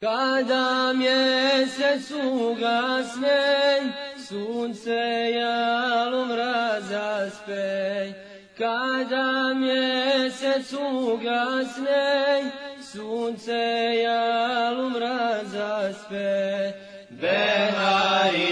Kada mjesec ugasne, sunce jalom razaspe. Kada mjesec ugasne, sunce jalom razaspe. Behari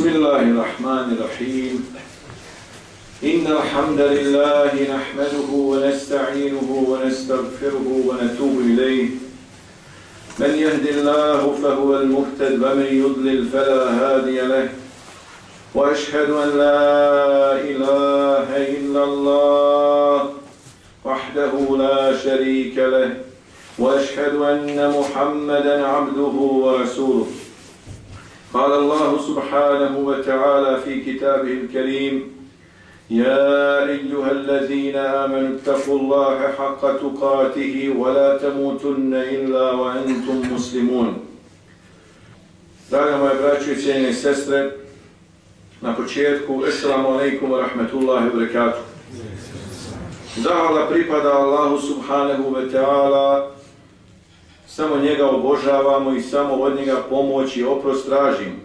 بسم الله الرحمن الرحيم. إن الحمد لله نحمده ونستعينه ونستغفره ونتوب إليه. من يهد الله فهو المهتد ومن يضلل فلا هادي له. وأشهد أن لا إله إلا الله وحده لا شريك له. وأشهد أن محمدا عبده ورسوله. قال الله سبحانه وتعالى في كتابه الكريم يا أيها الذين آمنوا اتقوا الله حق تقاته ولا تموتن إلا وأنتم مسلمون Draga moje braće i cijene sestre, na početku, Assalamu alaikum wa rahmatullahi wa barakatuh. Zahvala pripada Allahu subhanahu wa ta'ala samo njega obožavamo i samo od njega pomoć i oprost tražimo.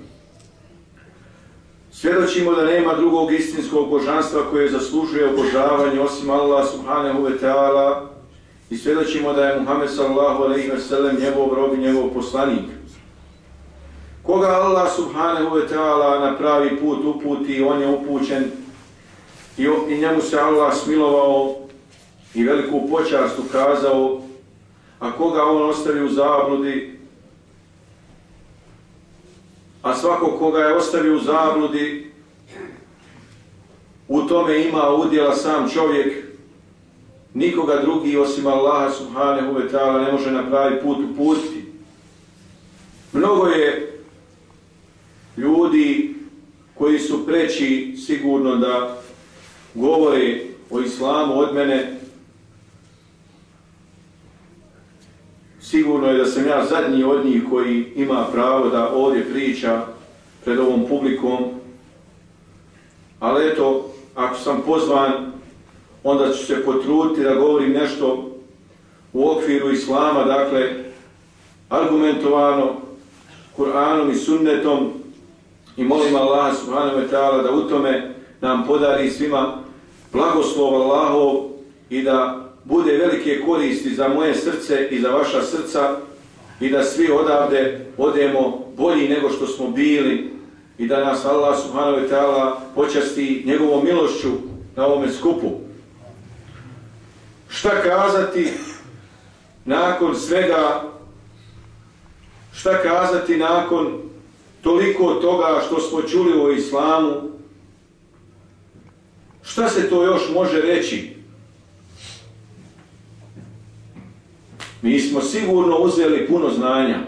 Svjedočimo da nema drugog istinskog božanstva koje zaslužuje obožavanje osim Allah subhanahu wa ta'ala i svjedočimo da je Muhammed sallahu alaihi wa sallam njegov rob i njegov poslanik. Koga Allah subhanahu wa ta'ala na pravi put uputi, on je upućen i, i njemu se Allah smilovao i veliku počast ukazao a koga on ostavi u zabludi, a svako koga je ostavio u zabludi, u tome ima udjela sam čovjek, nikoga drugi osim Allaha subhanahu wa ta'ala ne može na pravi put upustiti. Mnogo je ljudi koji su preći sigurno da govore o islamu od mene, Sigurno je da sam ja zadnji od njih koji ima pravo da ovdje priča pred ovom publikom. Ali eto, ako sam pozvan, onda ću se potruditi da govorim nešto u okviru Islama, dakle, argumentovano Kur'anom i sunnetom i molim Allah subhanahu wa ta'ala da u tome nam podari svima blagoslov Allahov i da bude velike koristi za moje srce i za vaša srca i da svi odavde odemo bolji nego što smo bili i da nas Allah subhanahu wa ta'ala počasti njegovom milošću na ovome skupu. Šta kazati nakon svega, šta kazati nakon toliko toga što smo čuli o islamu, šta se to još može reći? Mi smo sigurno uzeli puno znanja.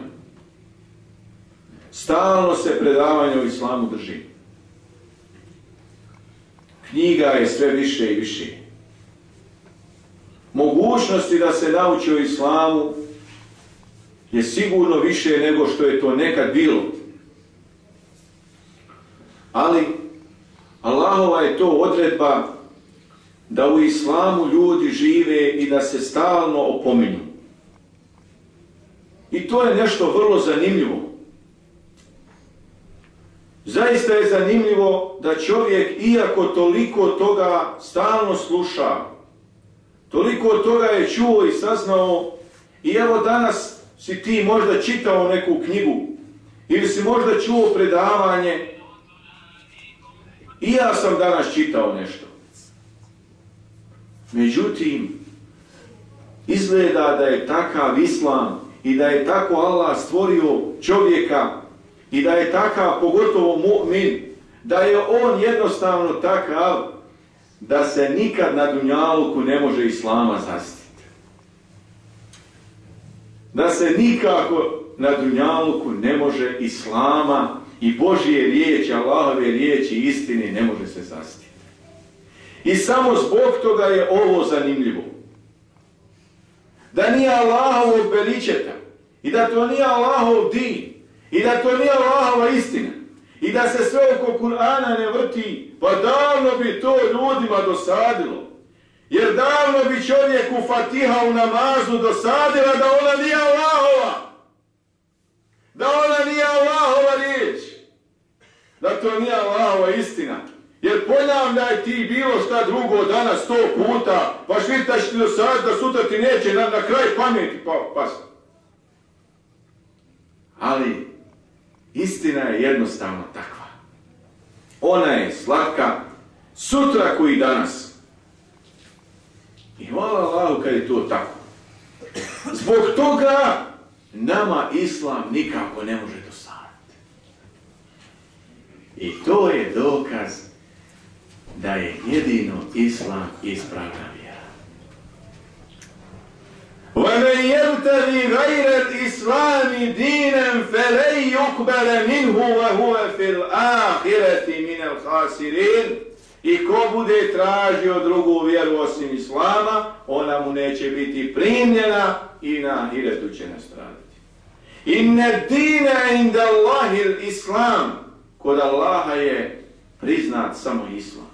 Stalno se predavanje o islamu drži. Knjiga je sve više i više. Mogućnosti da se nauči o islamu je sigurno više nego što je to nekad bilo. Ali Allahova je to odredba da u islamu ljudi žive i da se stalno opominju. I to je nešto vrlo zanimljivo. Zaista je zanimljivo da čovjek, iako toliko toga stalno sluša, toliko toga je čuo i saznao, i evo danas si ti možda čitao neku knjigu, ili si možda čuo predavanje, i ja sam danas čitao nešto. Međutim, izgleda da je takav islam i da je tako Allah stvorio čovjeka i da je takav pogotovo mu'min, da je on jednostavno takav da se nikad na dunjaluku ne može islama zastiti. Da se nikako na dunjaluku ne može islama i Božije riječi, Allahove riječi istine ne može se zastiti. I samo zbog toga je ovo zanimljivo da nije Allahovog beličeta i da to nije Allahov din i da to nije Allahova istina i da se sve oko Kur'ana ne vrti, pa davno bi to ljudima dosadilo. Jer davno bi čovjeku Fatiha u namazu dosadila da ona nije Allahova. Da ona nije Allahova riječ. Da to nije Allahova istina. Jer ponavljaj ti bilo šta drugo danas sto puta, pa švitaš ti do sada, da sutra ti neće na, na kraj pameti pa, pas. Ali istina je jednostavno takva. Ona je slatka sutra koji danas. I hvala Allahu kad je to tako. Zbog toga nama islam nikako ne može dosaditi. I to je dokaz da je jedino islam ispravna. وَمَنْ يَبْتَغِي غَيْرَ الْإِسْلَامِ دِينًا فَلَنْ يُقْبَلَ مِنْهُ وَهُوَ فِي الْآخِرَةِ مِنَ الْخَاسِرِينَ I ko bude tražio drugu vjeru osim Islama, ona mu neće biti primljena i na ahiretu će nastraditi. Inne dine inda Allahil Islam, kod Allaha je priznat samo Islam.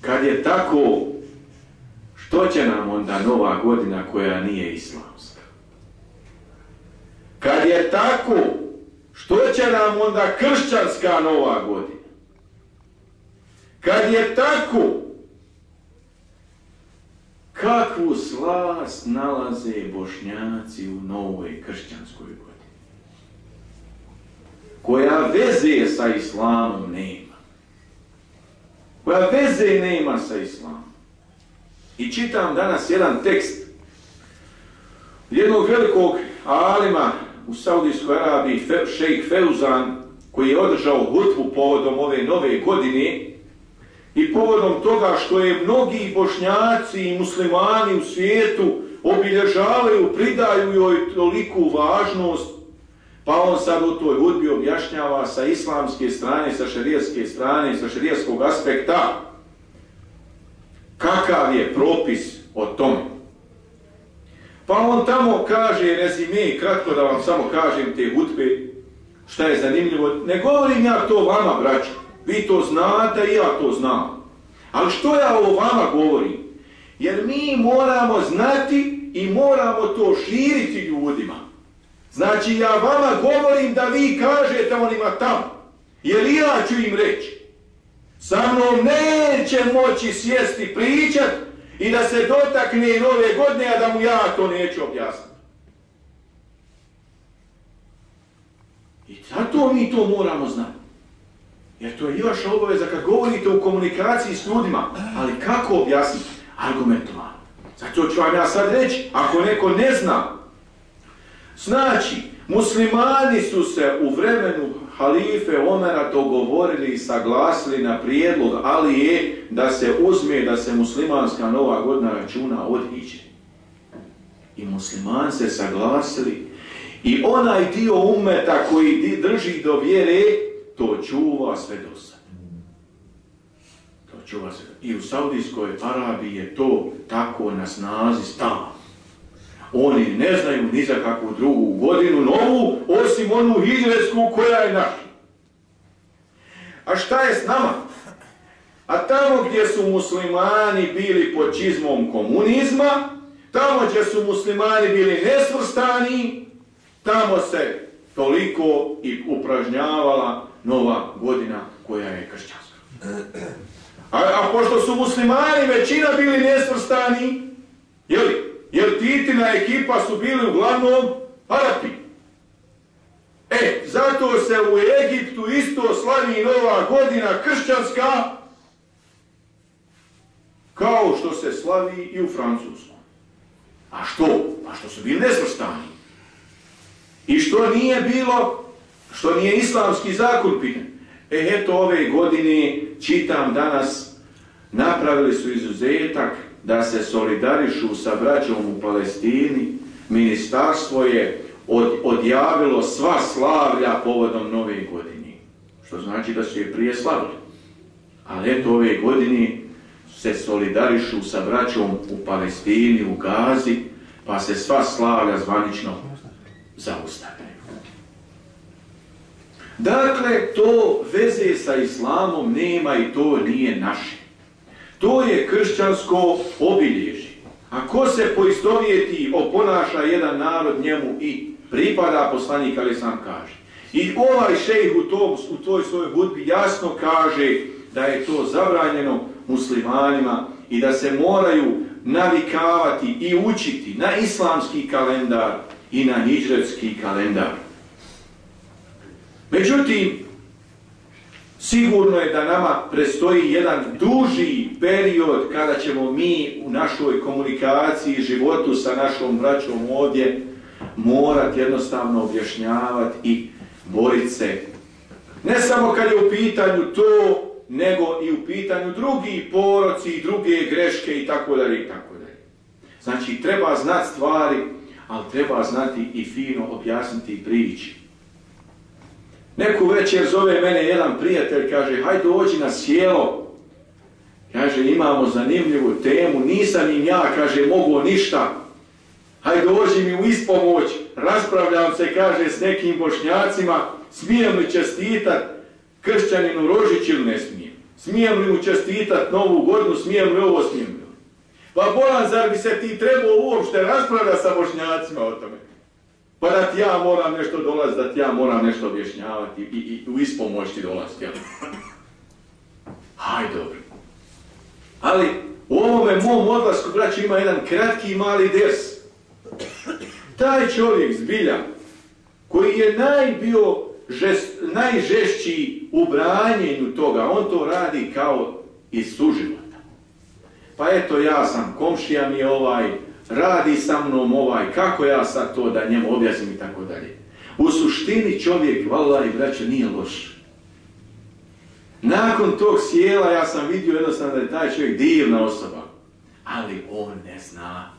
Kad je tako, što će nam onda nova godina koja nije islamska? Kad je tako, što će nam onda kršćanska nova godina? Kad je tako, kakvu slast nalaze bošnjaci u novoj kršćanskoj godini? Koja veze sa islamom nema koja veze nema sa islamom. I čitam danas jedan tekst jednog velikog alima u Saudijskoj Arabiji, šejk Feuzan, koji je održao hutvu povodom ove nove godine i povodom toga što je mnogi bošnjaci i muslimani u svijetu obilježavaju, pridaju joj toliku važnost Pa on sad u toj hudbi objašnjava sa islamske strane, sa šarijaske strane, sa šarijaskog aspekta kakav je propis o tome. Pa on tamo kaže, rezime, kratko da vam samo kažem te hutbe, šta je zanimljivo, ne govorim ja to vama, braću, vi to znate i ja to znam. Ali što ja o vama govorim? Jer mi moramo znati i moramo to širiti ljudima. Znači ja vama govorim da vi kažete onima tamo. Jer ja ću im reći. Sa mnom neće moći sjesti pričat i da se dotakne nove godine, a da mu ja to neću objasniti. I zato mi to moramo znati. Jer to je i vaša obaveza kad govorite u komunikaciji s ljudima. Ali kako objasniti? Argumentovano. Zato ću vam ja sad reći, ako neko ne zna Znači, muslimani su se u vremenu halife Omera to govorili i saglasili na prijedlog, ali je da se uzme da se muslimanska nova godina računa od iđe. I musliman se saglasili i onaj dio umeta koji drži do vjere, to čuva sve do sad. To čuva sve. I u Saudijskoj Arabiji je to tako na snazi stavno. Oni ne znaju ni za kakvu drugu godinu novu, osim onu hidresku koja je naša. A šta je s nama? A tamo gdje su muslimani bili pod čizmom komunizma, tamo gdje su muslimani bili nesvrstani, tamo se toliko i upražnjavala nova godina koja je kršćanska. A, a pošto su muslimani većina bili nesvrstani, jeli, jer Titina ekipa su bili uglavnom Arapi. E, zato se u Egiptu isto slavi nova godina kršćanska, kao što se slavi i u Francusku. A što? A što su bili nesvrstani. I što nije bilo, što nije islamski zakon pitan. E, eto ove godine, čitam danas, napravili su izuzetak da se solidarišu sa braćom u Palestini, ministarstvo je od, odjavilo sva slavlja povodom nove godine. Što znači da su je prije slavili. Ali eto ove godine se solidarišu sa braćom u Palestini, u Gazi, pa se sva slavlja zvanično zaustavljaju. Dakle, to veze sa islamom nema i to nije naše. To je kršćansko obilježje. A ko se poistovjeti, oponaša jedan narod njemu i pripada poslanik, ali sam kaže. I ovaj šejh u, tom, u toj svojoj hudbi jasno kaže da je to zabranjeno muslimanima i da se moraju navikavati i učiti na islamski kalendar i na hijdžetski kalendar. Međutim, sigurno je da nama prestoji jedan duži period kada ćemo mi u našoj komunikaciji, životu sa našom braćom ovdje morati jednostavno objašnjavati i boriti se. Ne samo kad je u pitanju to, nego i u pitanju drugi poroci i druge greške i tako dalje i tako dalje. Znači, treba znati stvari, ali treba znati i fino objasniti priči. Neku večer zove mene jedan prijatelj, kaže, hajde dođi na sjelo. Kaže, imamo zanimljivu temu, nisam im ja, kaže, mogu ništa. Hajde dođi mi u ispomoć, raspravljam se, kaže, s nekim bošnjacima, smijem li čestitat kršćaninu Rožić ili ne smijem? Smijem li mu čestitat novu godinu, smijem li ovo, smijem li? Ono? Pa bolan, zar bi se ti trebao uopšte raspravljati sa bošnjacima o tome? Pa da ti ja moram nešto dolaziti, da ti ja moram nešto objašnjavati i, i, i u ispomoć ti dolaziti. Ja. Haj, dobro. Ali u ovome mom odlasku, braći, ima jedan kratki i mali des. Taj čovjek zbilja, koji je najbio žest, najžešći u branjenju toga, on to radi kao iz suživota. Pa eto, ja sam, komšija mi je ovaj, radi sa mnom ovaj, kako ja sad to da njemu objasnim i tako dalje. U suštini čovjek, vala i braća, nije loš. Nakon tog sjela ja sam vidio jednostavno da je taj čovjek divna osoba, ali on ne zna.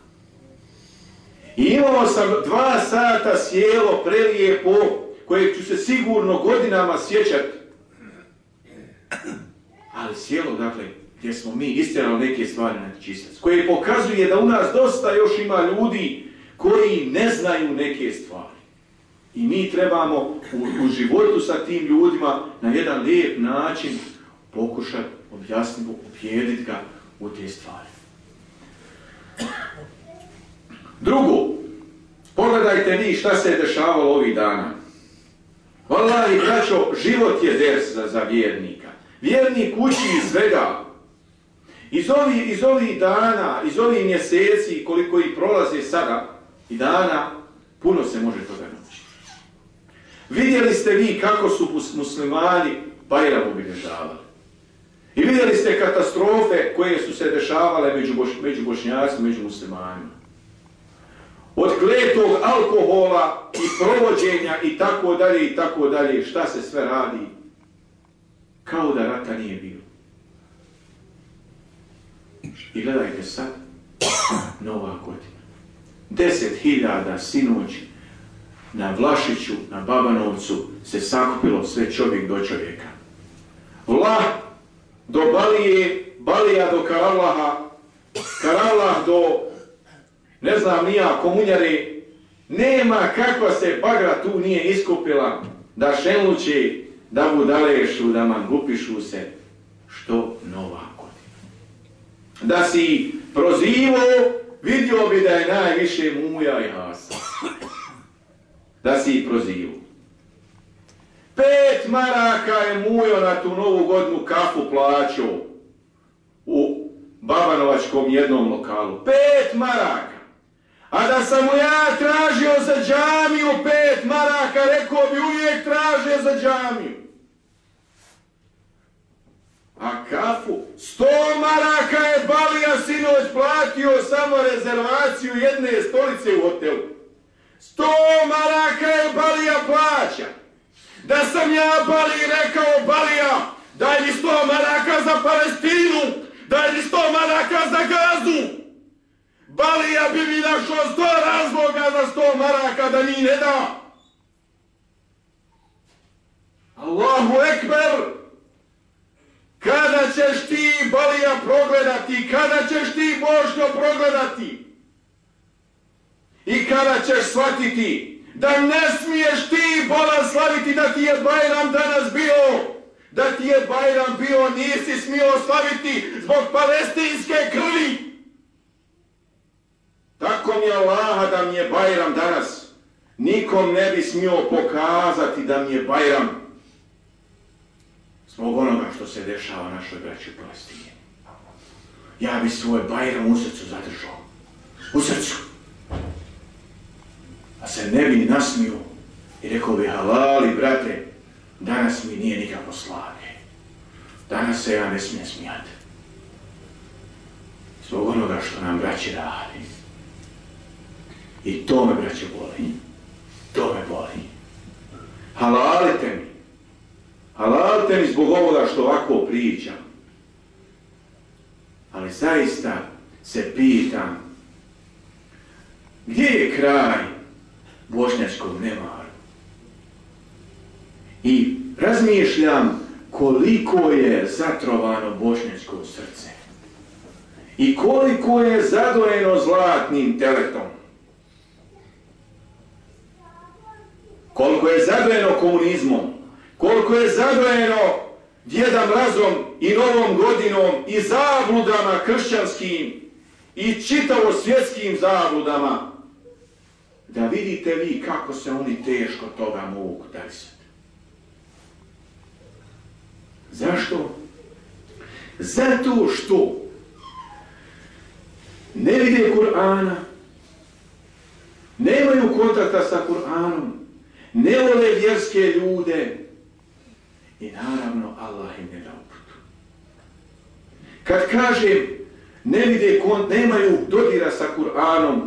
I imao sam dva sata sjelo prelijepo, koje ću se sigurno godinama sjećati. Ali sjelo, dakle, gdje smo mi istjerali neke stvari na čistac, koje pokazuje da u nas dosta još ima ljudi koji ne znaju neke stvari. I mi trebamo u, u životu sa tim ljudima na jedan lijep način pokušati objasniti, objediti ga u te stvari. Drugo, pogledajte vi šta se je dešavalo ovih dana. Hvala i braćo, život je ders za, za vjernika. Vjernik uči iz svega. Iz ovih, iz ovih dana, iz ovih mjeseci koliko ih prolaze sada i dana, puno se može toga naučiti. Vidjeli ste vi kako su muslimani Bajram obilježavali. I vidjeli ste katastrofe koje su se dešavale među, boš, među bošnjacima, među muslimanima. Od kletog alkohola i provođenja i tako dalje i tako dalje, šta se sve radi? Kao da rata nije bilo. I gledajte sad, nova godina. Deset hiljada sinoći na Vlašiću, na Babanovcu se sakupilo sve čovjek do čovjeka. Vlah do Balije, Balija do Karalaha, Karalah do, ne znam nija, komunjare, nema kakva se bagra tu nije iskupila da šenluće, da budalešu, da mangupišu se, što nova da si prozivo, vidio bi da je najviše muja i hasa. Da si prozivo. Pet maraka je mujo na tu novu godinu kafu plaćao u Babanovačkom jednom lokalu. Pet maraka. A da sam mu ja tražio za džamiju pet maraka, rekao bi uvijek traže za džamiju. A kafu? Sto maraka je Balija sinoć platio samo rezervaciju jedne stolice u hotelu. Sto maraka je Balija plaća. Da sam ja Bali rekao Balija, daj mi sto maraka za Palestinu, daj mi sto maraka za Gazu. Balija bi mi našao sto razloga za sto maraka da mi ne da. Allahu ekber! Kada ćeš ti Balija progledati? Kada ćeš ti Božno progledati? I kada ćeš shvatiti da ne smiješ ti Bola slaviti da ti je Bajram danas bio? Da ti je Bajram bio, nisi smio slaviti zbog palestinske krvi. Tako mi je Allaha da mi je Bajram danas. Nikom ne bi smio pokazati da mi je Bajram. Zbog onoga što se dešava našoj braći u Palestini. Ja bi svoj Bajram u srcu zadržao. U srcu. A se ne bi nasmio i rekao bi halali, brate, danas mi nije nikako slage. Danas se ja ne smijem smijati. Zbog onoga što nam braći radi. I to me, braće, boli. To me boli. Halalite mi. Halalite mi zbog ovoga što ovako pričam. Ali zaista se pitam gdje je kraj bošnjačkog nemaru? I razmišljam koliko je zatrovano bošnjačko srce. I koliko je zadojeno zlatnim teletom. koliko je zadojeno komunizmom, koliko je zadojeno djedam razom i novom godinom i zabludama kršćanskim i čitavo svjetskim zabludama, da vidite vi kako se oni teško toga mogu darisati. Zašto? Zato što ne vide Kur'ana, nemaju kontakta sa Kur'anom, ne vole vjerske ljude i naravno Allah im ne da uputu. Kad kažem ne vide, nemaju dodira sa Kur'anom,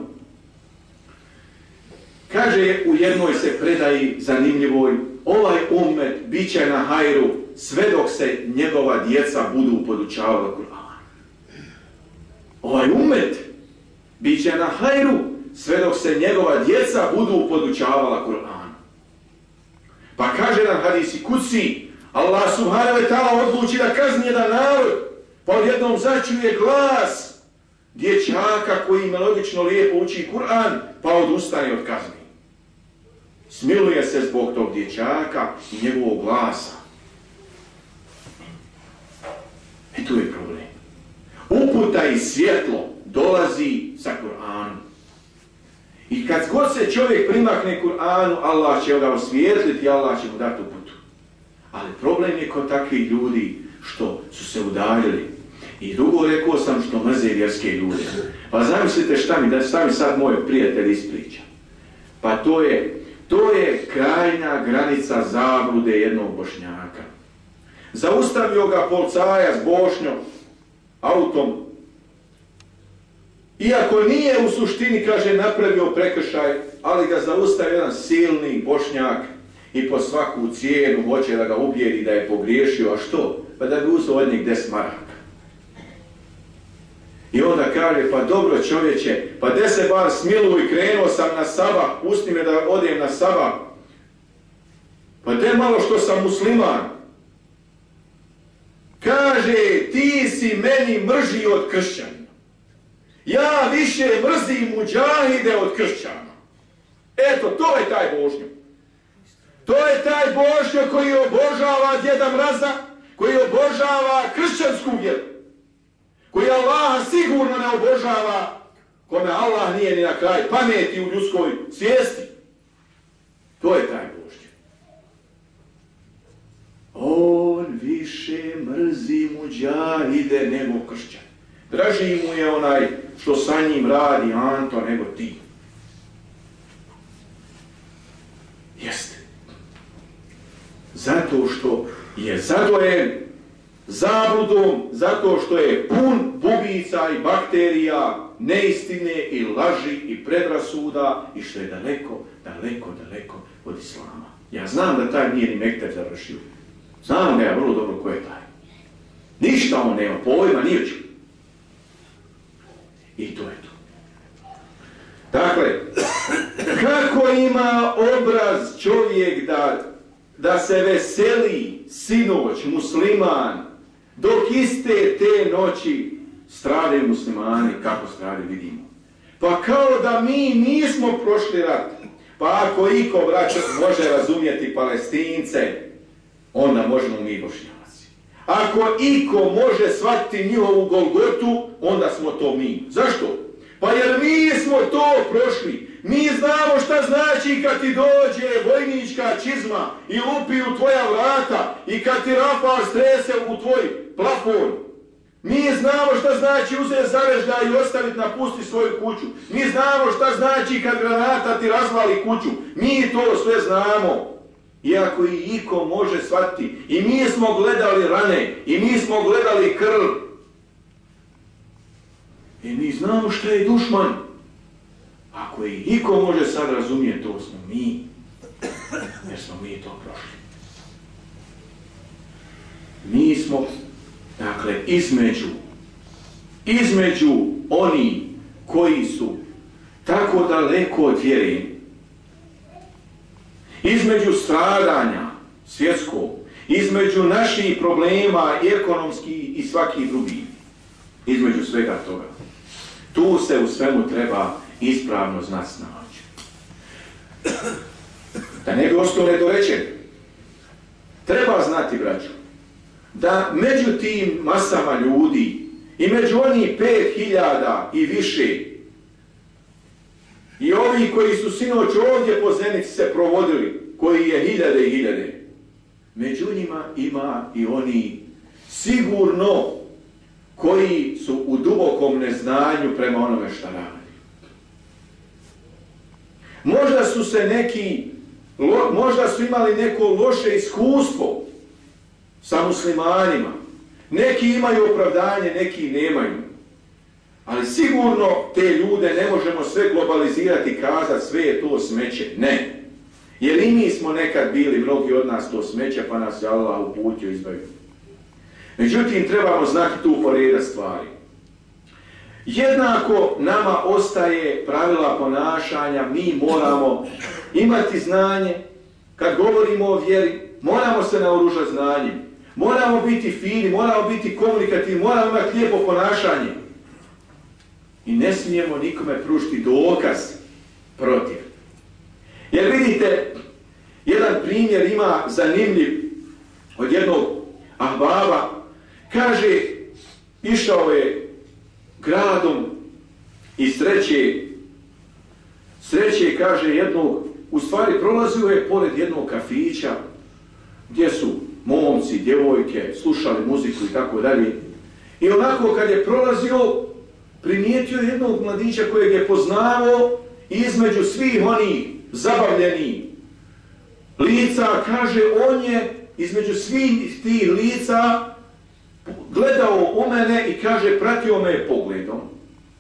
kaže u jednoj se predaji zanimljivoj, ovaj umet bit će na hajru sve dok se njegova djeca budu podučavala Kur'an. Ovaj umet bit će na hajru sve dok se njegova djeca budu podučavala Kur'an. Pa kaže nam hadisi kuci, Allah subhanahu wa ta'ala odluči da kazni jedan narod, pa odjednom začuje glas dječaka koji melodično lijepo uči Kur'an, pa odustane od kazni. Smiluje se zbog tog dječaka i njegovog glasa. I tu je problem. Uputa i svjetlo dolazi sa Kur'anom. I kad god se čovjek primakne Kur'anu, Allah će ga osvijetliti, Allah će mu dati uputu. Ali problem je kod takvih ljudi što su se udaljili. I drugo rekao sam što mrze vjerske ljude. Pa zamislite šta mi, da šta mi sad moj prijatelj ispriča. Pa to je, to je krajna granica zablude jednog bošnjaka. Zaustavio ga polcaja s bošnjom, autom, Iako nije u suštini, kaže, napravio prekršaj, ali ga zaustavio jedan silni bošnjak i po svaku cijenu hoće da ga ubijedi da je pogriješio, a što? Pa da bi uzao od njeg des maraka. I onda kaže, pa dobro čovječe, pa de se bar smiluj, i krenuo sam na saba, pusti me da odem na saba. Pa de malo što sam musliman. Kaže, ti si meni mrži od kršćana. Ja više mrzim muđahide od kršćana. Eto, to je taj Božnjo. To je taj Božjo koji obožava djeda mraza, koji obožava kršćansku vjeru. Koji Allah sigurno ne obožava kome Allah nije ni na kraj pameti u ljudskoj svijesti. To je taj Božjo. On više mrzi muđahide nego kršćan. Draži mu je onaj što sa njim radi Anto nego ti. Jeste. Zato što je zadojen zabludom, zato što je pun bubica i bakterija, neistine i laži i predrasuda i što je daleko, daleko, daleko od Islama. Ja znam da taj nije ni Mekter završio. Znam ga ja vrlo dobro ko je taj. Ništa on nema pojma, nije ću. I to je to. Dakle, kako ima obraz čovjek da, da se veseli sinoć, musliman, Dok iste te noći stradaju muslimani, kako strade vidimo. Pa kao da mi nismo prošli rat. Pa ako iko vraća, može razumjeti palestince, onda možemo mi bošnjaci. Ako iko može shvatiti njihovu golgotu, onda smo to mi. Zašto? Pa jer mi smo to prošli. Mi znamo šta znači kad ti dođe vojnička čizma i lupi u tvoja vrata i kad ti rafal strese u tvoj plafon. Mi znamo šta znači uzeti zavežda i ostaviti napusti svoju kuću. Mi znamo šta znači kad granata ti razvali kuću. Mi to sve znamo. Iako i iko može shvatiti. I mi smo gledali rane. I mi smo gledali krv. I mi znamo šta je dušman. Ako i iko može sad razumijeti, to smo mi. Jer smo mi to prošli. Mi smo, dakle, između, između oni koji su tako daleko od vjere, između stradanja svjetskog, između naših problema ekonomski i svaki drugi, između svega toga. Tu se u svemu treba ispravno znati snaći. Da ne bi ostao nedorečen. Treba znati, braću, da među tim masama ljudi i među oni pet hiljada i više i ovi koji su sinoć ovdje po zenici se provodili, koji je hiljade i hiljade, među njima ima i oni sigurno koji su u dubokom neznanju prema onome šta rade. Možda su se neki, lo, možda su imali neko loše iskustvo sa muslimanima. Neki imaju opravdanje, neki nemaju. Ali sigurno te ljude ne možemo sve globalizirati i kazati sve je to smeće. Ne. Jer i mi smo nekad bili, mnogi od nas to smeće, pa nas je Allah uputio izbavio. Međutim, trebamo znati tu poreda stvari. Jednako nama ostaje pravila ponašanja, mi moramo imati znanje, kad govorimo o vjeri, moramo se naoružati znanjem, moramo biti fini, moramo biti komunikativni, moramo imati lijepo ponašanje. I ne smijemo nikome pružiti dokaz protiv. Jer vidite, jedan primjer ima zanimljiv od jednog ahbaba, Kaže, išao je gradom i sreće, sreće, kaže, jednog, u stvari prolazio je pored jednog kafića, gdje su momci, djevojke, slušali muziku i tako dalje. I onako kad je prolazio, primijetio jednog mladića kojeg je poznao između svih onih zabavljenih lica, kaže, on je između svih tih lica gledao u mene i kaže, pratio me pogledom,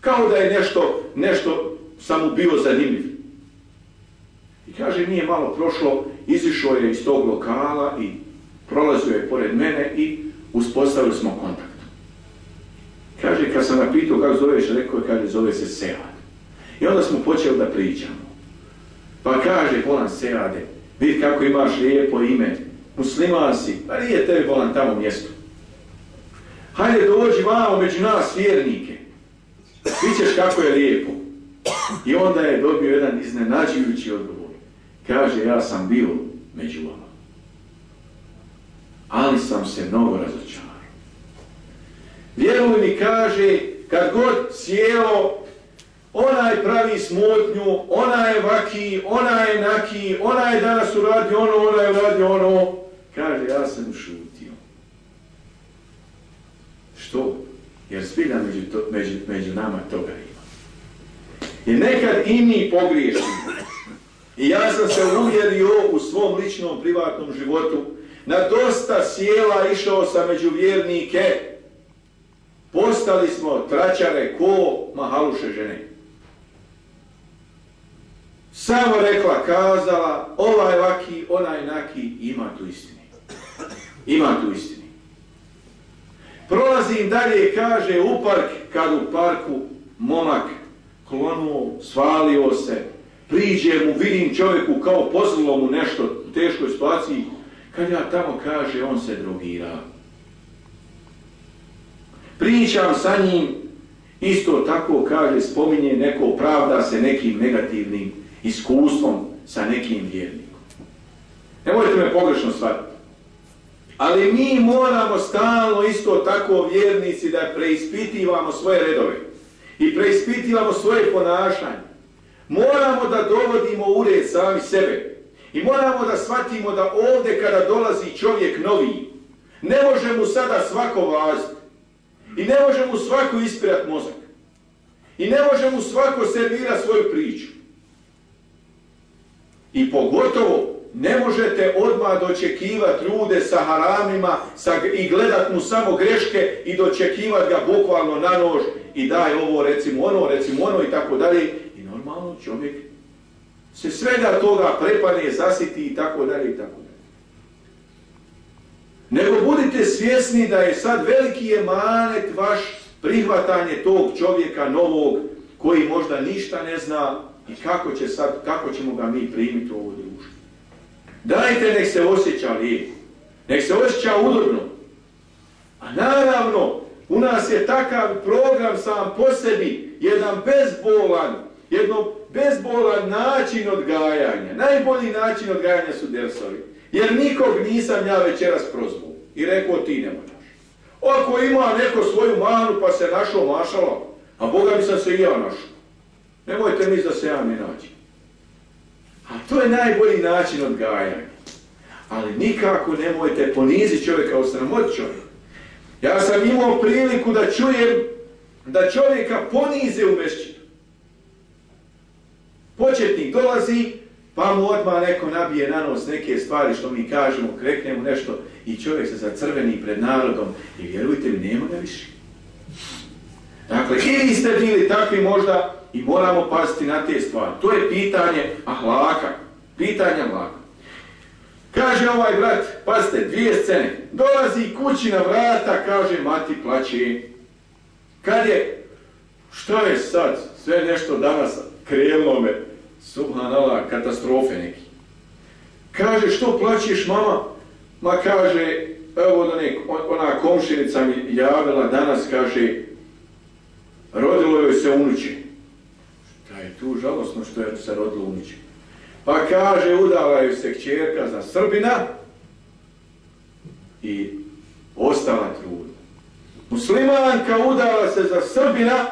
kao da je nešto, nešto sam mu bio zanimljiv. I kaže, nije malo prošlo, izišao je iz tog lokala i prolazio je pored mene i uspostavili smo kontakt. Kaže, kad sam napitao kako zoveš, rekao je, kaže, zove se Sead. I onda smo počeli da pričamo. Pa kaže, volan Seade, vidi kako imaš lijepo ime, musliman si, pa nije tebi volan tamo mjesto hajde dođi vamo među nas vjernike, vićeš kako je lijepo. I onda je dobio jedan iznenađujući odgovor. Kaže, ja sam bio među vama. Ali sam se mnogo razočarao. Vjeruj mi, kaže, kad god sjelo, onaj pravi smutnju, ona je vaki, ona je naki, ona je danas uradio ono, ona je uradio ono. Kaže, ja sam ušutio. Što? Jer zbilja među, to, među, među nama toga ima. I nekad i mi pogriješimo. I ja sam se uvjerio u svom ličnom privatnom životu. Na dosta sjela išao sam među vjernike. Postali smo tračare ko mahaluše žene. Samo rekla, kazala, ovaj laki, onaj naki, ima tu istine. Ima tu istine. Prolazim dalje kaže u park, kad u parku momak klonuo, svalio se, priđe mu, vidim čovjeku kao pozvilo mu nešto u teškoj situaciji, kad ja tamo kaže, on se drogira. Pričam sa njim, isto tako kaže, spominje neko, pravda se nekim negativnim iskustvom sa nekim vjernikom. Nemojte me pogrešno shvatiti. Ali mi moramo stalno isto tako vjernici da preispitivamo svoje redove i preispitivamo svoje ponašanje. Moramo da dovodimo u red sami sebe i moramo da shvatimo da ovdje kada dolazi čovjek novi, ne može mu sada svako vaziti i ne može mu svako ispirat mozak i ne može mu svako servirati svoju priču. I pogotovo ne možete odmah dočekivati ljude sa haramima sa, i gledat mu samo greške i dočekivati ga bukvalno na nož i daj ovo, recimo ono, recimo ono i tako dalje. I normalno čovjek se svega toga prepane, zasiti i tako dalje i tako dalje. Nego budite svjesni da je sad veliki emanet vaš prihvatanje tog čovjeka novog koji možda ništa ne zna i kako, će sad, kako ćemo ga mi primiti u ovo društvo. Dajte nek se osjeća lijepo, nek se osjeća udobno. A naravno, u nas je takav program sam po sebi, jedan bezbolan, jedno bezbolan način odgajanja. Najbolji način odgajanja su dersovi. Jer nikog nisam ja večeras prozvao i rekao ti ne moraš. Ako ima neko svoju manu pa se našao mašalo, a Boga mi sam se i ja našao. Nemojte mi da se ja ne nađem. A to je najbolji način odgajanja. Ali nikako nemojte poniziti čovjeka, osramoti čovjeka. Ja sam imao priliku da čujem da čovjeka ponize u mešćinu. Početnik dolazi, pa mu odmah neko nabije na nos neke stvari što mi kažemo, krekne mu nešto i čovjek se zacrveni pred narodom i vjerujte mi, nema ga više. Dakle, ili ste bili takvi možda i moramo paziti na te stvari. To je pitanje ahlaka, pitanje ahlaka. Kaže ovaj brat, pazite, dvije scene. Dolazi kući na vrata, kaže, mati plaće. Kad je, što je sad, sve nešto danas krenulo me, subhanallah, katastrofe neki. Kaže, što plaćeš, mama? Ma kaže, evo da nek, ona komšinica mi javila danas, kaže, rodilo joj se unuće. Pa je tu žalosno što je se rodilo unuće? Pa kaže, udala se kćerka za Srbina i ostala trudna. Muslimanka udala se za Srbina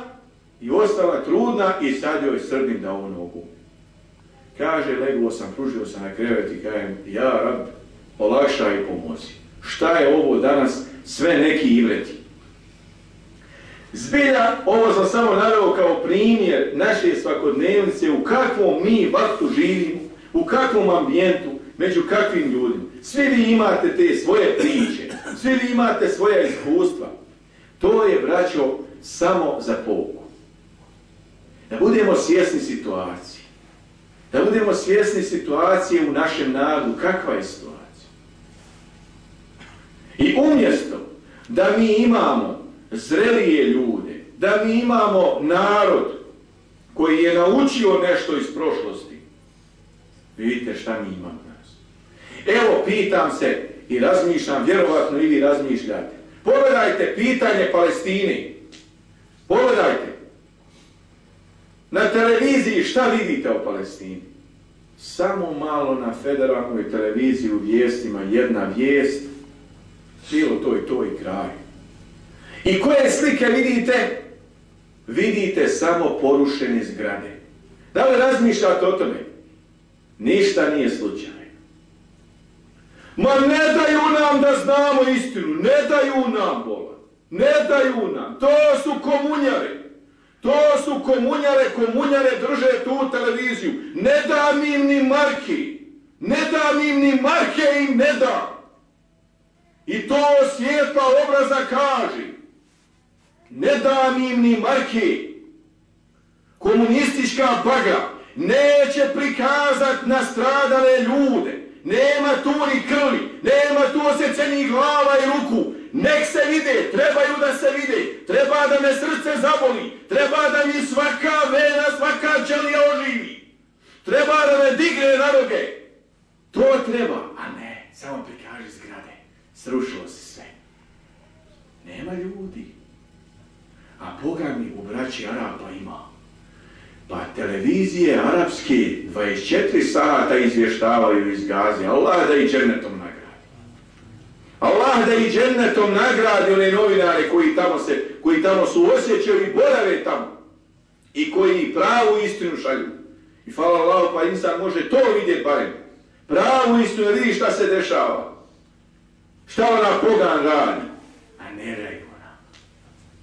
i ostala trudna i sad joj Srbin dao nogu. Kaže, leguo sam, pružio sam na krevet i kajem, ja rab, olakšaj i pomozi. Šta je ovo danas? Sve neki ivreti. Zbilja, ovo sam samo naveo kao primjer naše svakodnevnice u kakvom mi vaktu živimo, u kakvom ambijentu, među kakvim ljudima. Svi vi imate te svoje priče, svi vi imate svoja iskustva. To je, braćo, samo za pouku. Da budemo svjesni situacije. Da budemo svjesni situacije u našem narodu. Kakva je situacija? I umjesto da mi imamo zrelije ljude, da mi imamo narod koji je naučio nešto iz prošlosti, vidite šta mi imamo danas. Evo, pitam se i razmišljam, vjerovatno i vi razmišljate. Pogledajte pitanje Palestini. Pogledajte. Na televiziji šta vidite o Palestini? Samo malo na federalnoj televiziji u vijestima jedna vijest, bilo to i to i kraj. I koje slike vidite? Vidite samo porušene zgrade. Da li razmišljate o tome? Ništa nije slučajno. Ma ne daju nam da znamo istinu. Ne daju nam, Bola. Ne daju nam. To su komunjare. To su komunjare, komunjare drže tu televiziju. Ne da mi im ni marki. Ne da mi im ni marke im ne da. I to svijetla obraza kaže. Ne dam mi im ni marki. Komunistička bagra neće prikazat na stradale ljude. Nema tu ni krvi, nema tu osjećenih glava i ruku. Nek se vide, trebaju da se vide. Treba da me srce zaboli. Treba da mi svaka vena, svaka čelija oživi. Treba da me digne na noge. To treba. A ne, samo prikaži zgrade. Srušilo se sve. Nema ljudi. A Boga mi u braći Arapa ima. Pa televizije arapske 24 sata izvještavaju iz Gazi. Allah da i džennetom nagradi. Allah da i džennetom nagradi one novinare koji tamo, se, koji tamo su osjećali i borave tamo. I koji pravu istinu šalju. I hvala Allah, pa insan može to vidjeti barem. Pravu istinu, vidi šta se dešava. Šta ona pogan radi? A ne radi ona.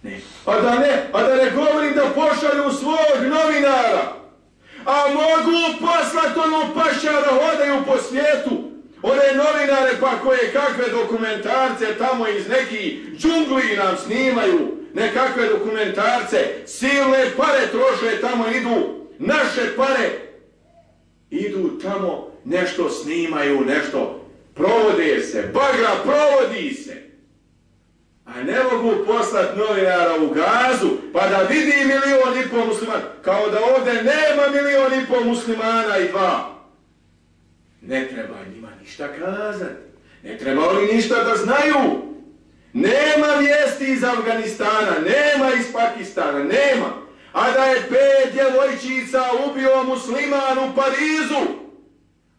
Ne. A da ne, a da ne govorim da pošalju svog novinara. A mogu poslati onu paša da hodaju po svijetu. One novinare pa koje kakve dokumentarce tamo iz neki džungli nam snimaju. Nekakve dokumentarce. Silne pare troše tamo idu. Naše pare idu tamo nešto snimaju, nešto provode se, bagra provodi se. A ne mogu poslat novinara u gazu, pa da vidi milion i pol muslimana, kao da ovdje nema milion i pol muslimana i dva. Ne treba njima ništa kazati. Ne treba oni ništa da znaju. Nema vijesti iz Afganistana, nema iz Pakistana, nema. A da je pet djevojčica ubio musliman u Parizu,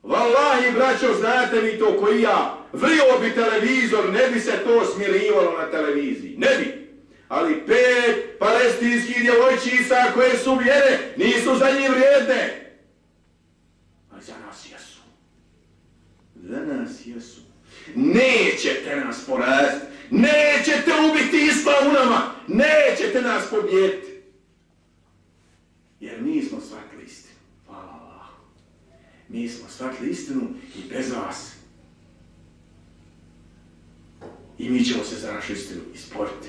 Wallahi, braćo, znate vi to koji ja, vrio bi televizor, ne bi se to smirivalo na televiziji, ne bi. Ali pet palestinskih djevojčica koje su vjere, nisu za njih vrijedne. A za nas jesu. Za nas jesu. Nećete nas poraziti, nećete ubiti islam u nama, nećete nas pobijeti. Jer mi smo shvatili istinu. Mi smo shvatili istinu i bez vas. I mi ćemo se za našu istinu isporiti.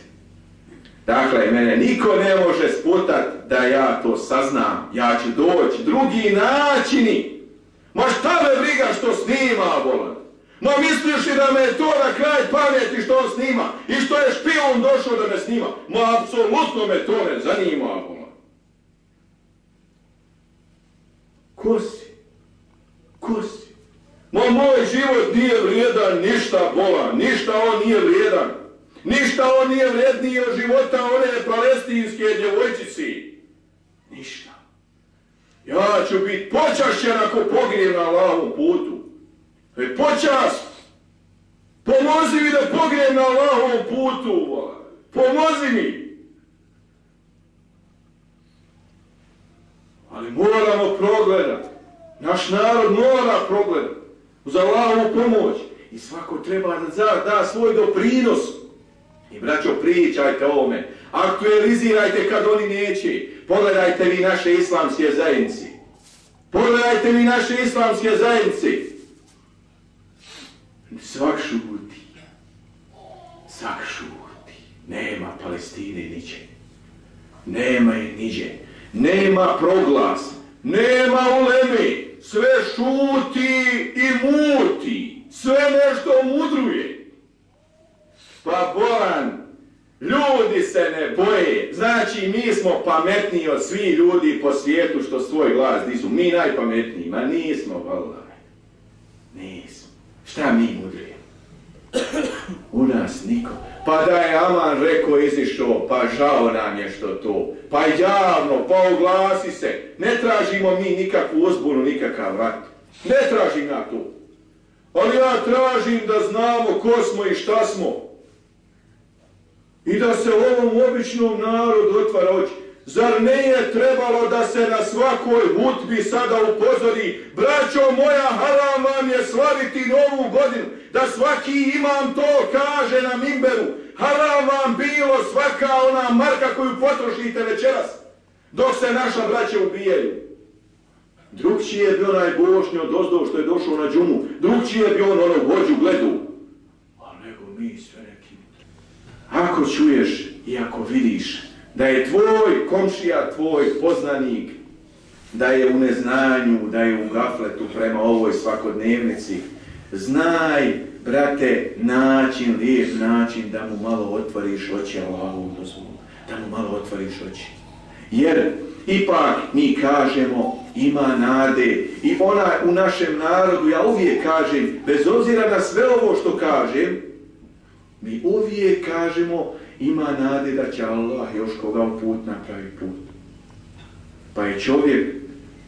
Dakle, mene niko ne može sputat da ja to saznam. Ja ću doći. Drugi načini. Ma šta me briga što snima, bolan? Ma misliš li da me to na kraj pameti što on snima? I što je špijun došao da me snima? Ma apsolutno me to ne zanima, bolan. Ko si? Ko si? Ma moj život nije vrijedan ništa bola, ništa on nije vrijedan. Ništa on nije vrijedniji od života one palestinske djevojčici. Ništa. Ja ću biti počašćen ako pogrijem na Allahom putu. E, počast! Pomozi mi da pogrijem na Allahom putu. Pomozi mi! Ali moramo progledati. Naš narod mora problem za Allahovu pomoć i svako treba da da svoj doprinos. I braćo, pričajte o ome. Aktualizirajte kad oni neće. Pogledajte vi naše islamske zajednice. Pogledajte vi naše islamske zajednice. Svak šuti. Svak šuti. Nema Palestine niđe. Nema je niđe. Nema proglas. Nema ulemi sve šuti i muti, sve nešto mudruje. Pa bolan, ljudi se ne boje, znači mi smo pametniji od svih ljudi po svijetu što svoj glas nisu. mi najpametniji, ma nismo, valaj, nismo. Šta mi mudrije? U nas niko. Pa da je Aman rekao izišao, pa žao nam je što to. Pa javno, pa oglasi se. Ne tražimo mi nikakvu uzbunu, nikakav rat. Ne tražim ja to. Ali ja tražim da znamo ko smo i šta smo. I da se ovom običnom narodu otvara oči. Zar ne je trebalo da se na svakoj hutbi sada upozori braćo moja haram vam je slaviti novu godinu da svaki imam to kaže na mimberu. Haram vam bilo svaka ona marka koju potrošite večeras dok se naša braća ubijaju. Drugčiji je bio onaj od ozdo što je došao na džumu. Drugčiji je bio on ono vođu gledu. A nego mi sve neki. Ako čuješ i ako vidiš da je tvoj komšija, tvoj poznanik, da je u neznanju, da je u gafletu prema ovoj svakodnevnici, znaj, brate, način, lijep način da mu malo otvoriš oči Allahovom dozvolu, da mu malo otvoriš oči. Jer ipak mi kažemo ima nade i ona u našem narodu, ja uvijek kažem, bez obzira na sve ovo što kažem, mi uvijek kažemo ima nade da će Allah još koga u put napravi put. Pa je čovjek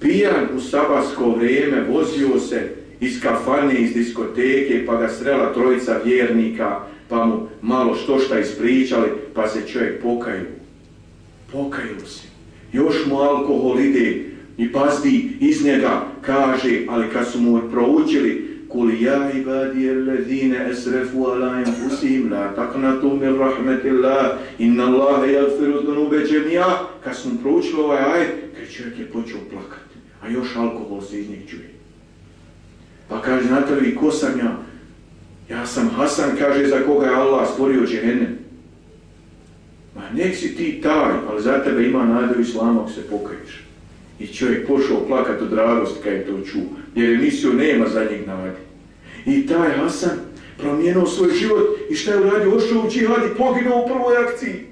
pijan u sabasko vrijeme, vozio se iz kafane, iz diskoteke, pa ga srela trojica vjernika, pa mu malo što šta ispričali, pa se čovjek pokaju. Pokaju se. Još mu alkohol ide i pazdi iz njega kaže, ali kad su mu proučili, Kul ja ibadi alladhina asrafu ala anfusihim la taqnatu min rahmatillah inna Allaha yaghfiru dhunuba jami'a. Kad smo proučili ovaj ajet, kad čovjek je počeo plakati, a još alkohol se iz njih čuje. Pa kaže, znate li ko sam ja? Ja sam Hasan, kaže, za koga je Allah stvorio džehennem. Ma nek si ti taj, ali za tebe ima nade u islamu ako se pokaješ. I čovjek pošao plakat od radosti kad je to čuo, jer je mislio nema za njeg nade. I taj Hasan promijenuo svoj život i šta je uradio? Ošao u džihad i poginuo u prvoj akciji.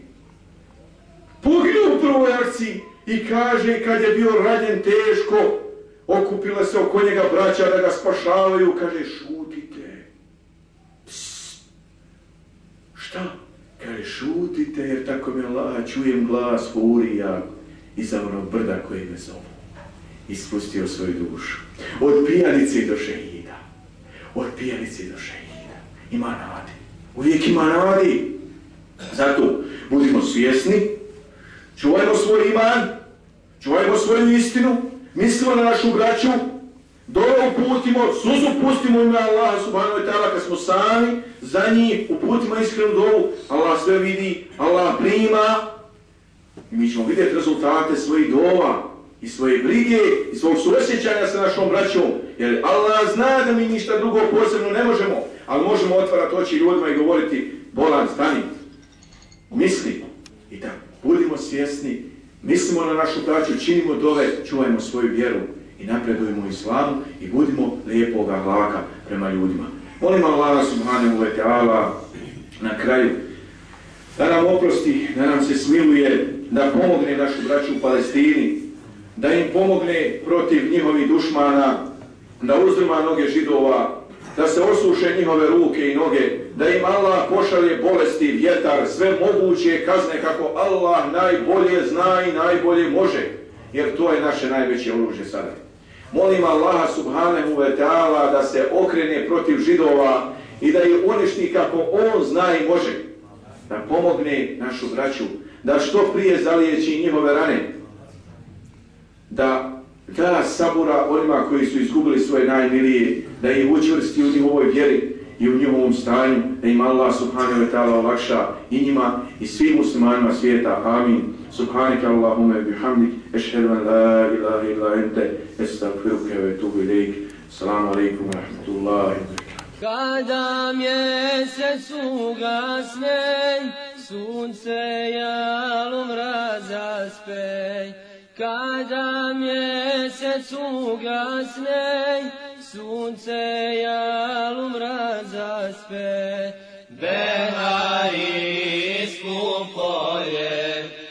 Poginuo u prvoj akciji i kaže kad je bio ranjen teško, okupila se oko njega braća da ga spašavaju, kaže šutite. Psst. Šta? Kaže šutite jer tako mi Allah čujem glas Furija iza onog brda koji me zovu. Ispustio svoju dušu. Od pijanice do šehida. Od pijanice do šehida. Ima nadi. Uvijek ima nadi. Zato budimo svjesni, čuvajmo svoj iman, čuvajmo svoju istinu, mislimo na našu braću, dobro uputimo, suzu pustimo ime Allaha subhanahu wa ta'ala kad smo sami, za njih uputimo iskrenu dovu, Allah sve vidi, Allah prima, mi ćemo vidjeti rezultate svojih dova i svoje brige i svog suosjećanja sa našom braćom, jer Allah zna da mi ništa drugo posebno ne možemo, ali možemo otvarati oči ljudima i govoriti, bolan, stani, misli, i da budimo svjesni mislimo na našu braću, činimo dove, čuvajmo svoju vjeru i napredujemo islamu i budimo lijepog ahlaka prema ljudima. Molim Allah subhanahu wa ta'ala na kraju da nam oprosti, da nam se smiluje, da pomogne našu braću u Palestini, da im pomogne protiv njihovih dušmana, da uzrma noge židova, da se osuše njihove ruke i noge, da im Allah pošalje bolesti, vjetar, sve moguće kazne kako Allah najbolje zna i najbolje može, jer to je naše najveće oružje sada. Molim Allaha subhanahu wa ta'ala da se okrene protiv židova i da je uništi kako on zna i može, da pomogne našu braću, da što prije zaliječi njihove rane, da da sabura onima koji su izgubili svoje najmilije, da ih učvrsti u njihovoj vjeri i u njihovom stanju, da im Allah subhanahu wa ta'ala olakša i njima i svim muslimanima svijeta. Amin. Subhanika Allahume bihamdik, ešhedu an la ilaha illa ente, estagfiruke ve tubu ilaik. Salamu alaikum wa rahmatullahi wa barakatuh. Kada mjesec ugasne, sunce jalom razaspe, Kada mjesec ugasne, sunce jalum razaspe. Behari skupolje, je,